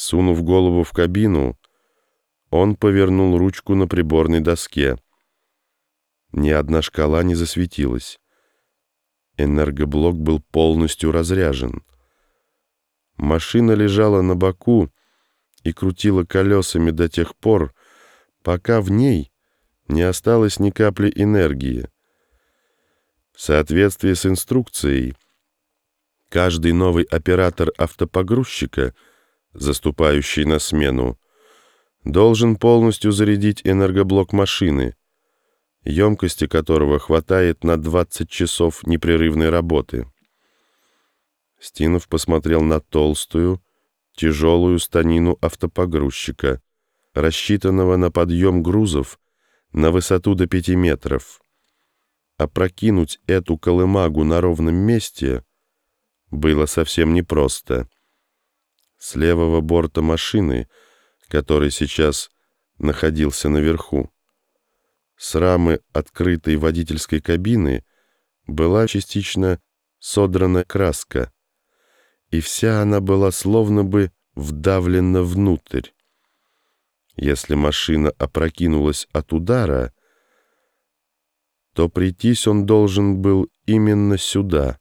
Сунув голову в кабину, он повернул ручку на приборной доске. Ни одна шкала не засветилась. Энергоблок был полностью разряжен. Машина лежала на боку и крутила колесами до тех пор, пока в ней не осталось ни капли энергии. В соответствии с инструкцией, каждый новый оператор автопогрузчика, заступающий на смену, должен полностью зарядить энергоблок машины, емкости которого хватает на 20 часов непрерывной работы. Стинов посмотрел на толстую, тяжелую станину автопогрузчика, рассчитанного на подъем грузов на высоту до 5 метров. Опрокинуть эту колымагу на ровном месте было совсем непросто. С левого борта машины, который сейчас находился наверху, с рамы открытой водительской кабины была частично содрана краска, и вся она была словно бы вдавлена внутрь. Если машина опрокинулась от удара, то прийтись он должен был именно сюда.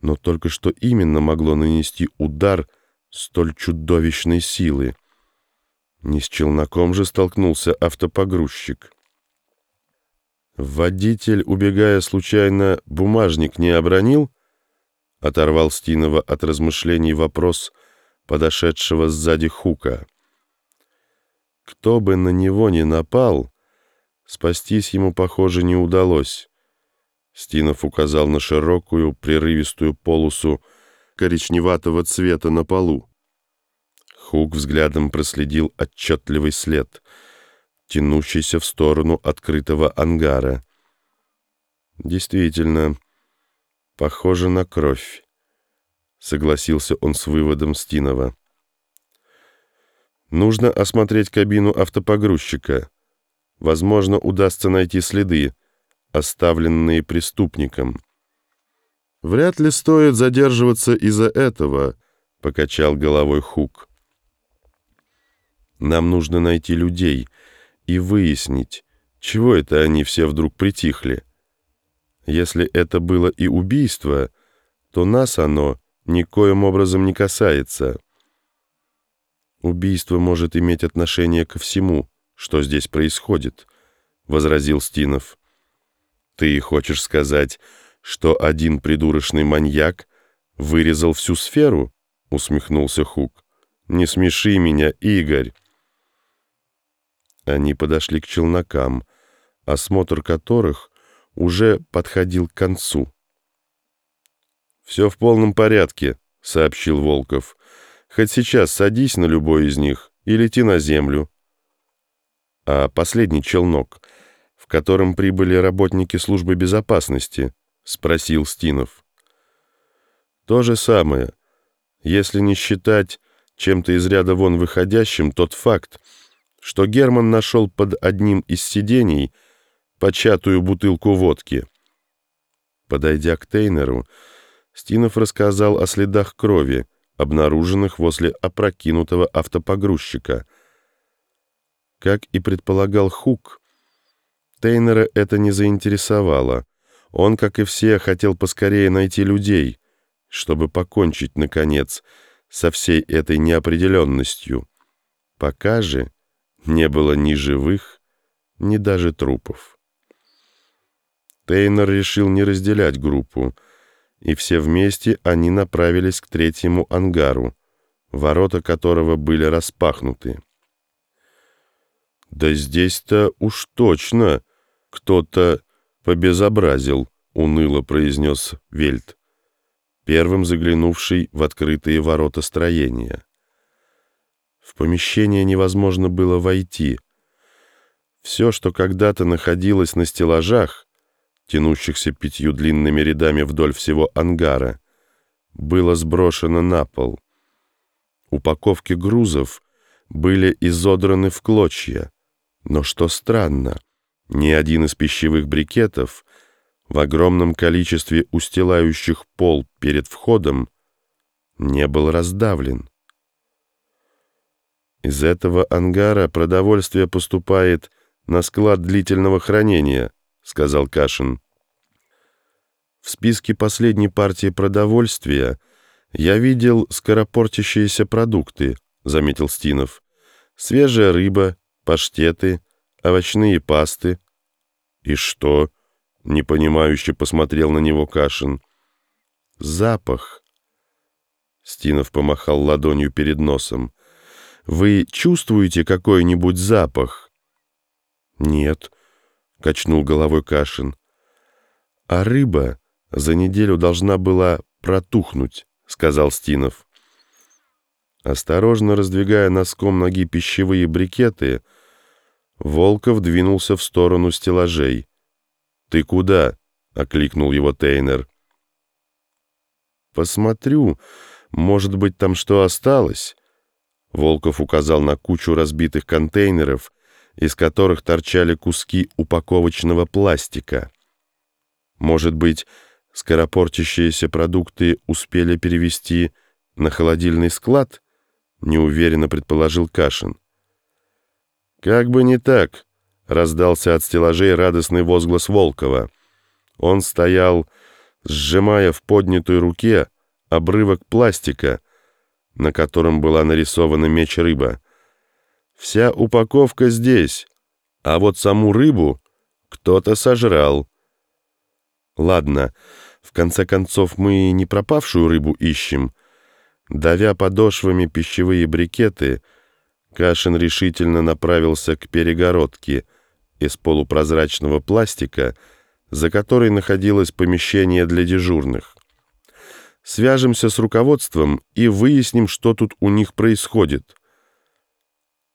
Но только что именно могло нанести удар столь чудовищной силы. Не с челноком же столкнулся автопогрузчик. Водитель, убегая случайно, бумажник не обронил? Оторвал Стинова от размышлений вопрос подошедшего сзади Хука. Кто бы на него ни напал, спастись ему, похоже, не удалось. Стинов указал на широкую, прерывистую полосу коричневатого цвета на полу. Хук взглядом проследил отчетливый след — тянущийся в сторону открытого ангара. «Действительно, похоже на кровь», — согласился он с выводом Стинова. «Нужно осмотреть кабину автопогрузчика. Возможно, удастся найти следы, оставленные преступником». «Вряд ли стоит задерживаться из-за этого», — покачал головой Хук. «Нам нужно найти людей», — и выяснить, чего это они все вдруг притихли. Если это было и убийство, то нас оно никоим образом не касается. Убийство может иметь отношение ко всему, что здесь происходит, — возразил Стинов. Ты хочешь сказать, что один придурочный маньяк вырезал всю сферу? — усмехнулся Хук. Не смеши меня, Игорь. Они подошли к челнокам, осмотр которых уже подходил к концу. «Все в полном порядке», — сообщил Волков. «Хоть сейчас садись на любой из них и лети на землю». А последний челнок, в котором прибыли работники службы безопасности, спросил Стинов. То же самое, если не считать чем-то из ряда вон выходящим тот факт, что Герман нашел под одним из сидений початую бутылку водки. Подойдя к Тейнеру, Стинов рассказал о следах крови, обнаруженных возле опрокинутого автопогрузчика. Как и предполагал Хук, Тейнера это не заинтересовало. Он, как и все, хотел поскорее найти людей, чтобы покончить, наконец, со всей этой неопределенностью. Пока же не было ни живых, ни даже трупов. Тейнер решил не разделять группу, и все вместе они направились к третьему ангару, ворота которого были распахнуты. «Да здесь-то уж точно кто-то побезобразил», — уныло произнес Вельт, первым заглянувший в открытые ворота строения. В помещение невозможно было войти. Все, что когда-то находилось на стеллажах, тянущихся пятью длинными рядами вдоль всего ангара, было сброшено на пол. Упаковки грузов были изодраны в клочья, но, что странно, ни один из пищевых брикетов в огромном количестве устилающих пол перед входом не был раздавлен. Из этого ангара продовольствие поступает на склад длительного хранения, сказал Кашин. В списке последней партии продовольствия я видел скоропортящиеся продукты, заметил Стинов. Свежая рыба, паштеты, овощные пасты. И что? Непонимающе посмотрел на него Кашин. Запах. Стинов помахал ладонью перед носом. Вы чувствуете какой-нибудь запах? Нет, качнул головой Кашин. А рыба за неделю должна была протухнуть, сказал Стинов. Осторожно раздвигая носком ноги пищевые брикеты, Волков двинулся в сторону стеллажей. «Ты куда?» — окликнул его Тейнер. «Посмотрю, может быть, там что осталось?» Волков указал на кучу разбитых контейнеров, из которых торчали куски упаковочного пластика. Может быть, скоропортящиеся продукты успели перевести на холодильный склад? Неуверенно предположил Кашин. Как бы не так, раздался от стеллажей радостный возглас Волкова. Он стоял, сжимая в поднятой руке обрывок пластика, на котором была нарисована меч-рыба. Вся упаковка здесь, а вот саму рыбу кто-то сожрал. Ладно, в конце концов мы не пропавшую рыбу ищем. Давя подошвами пищевые брикеты, Кашин решительно направился к перегородке из полупрозрачного пластика, за которой находилось помещение для дежурных. Свяжемся с руководством и выясним, что тут у них происходит.